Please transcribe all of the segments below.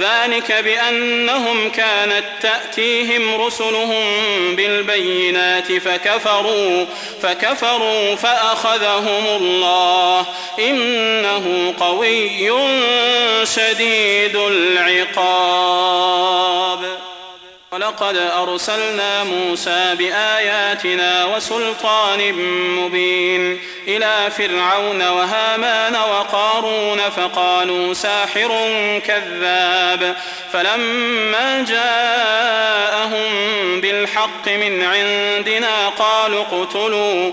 ذلك بأنهم كانت تأتيهم رسلهم بالبينات فكفروا فكفروا فأخذهم الله. إنه قوي شديد العقاب. ولقد أرسلنا موسى بآياتنا وسلطان مبين إلى فرعون وهامان وقارون فقالوا ساحر كذاب فلما جاءهم بالحق من عندنا قالوا اقتلوا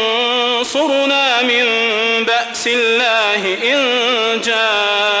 ينصرنا من بأس الله إن جاءنا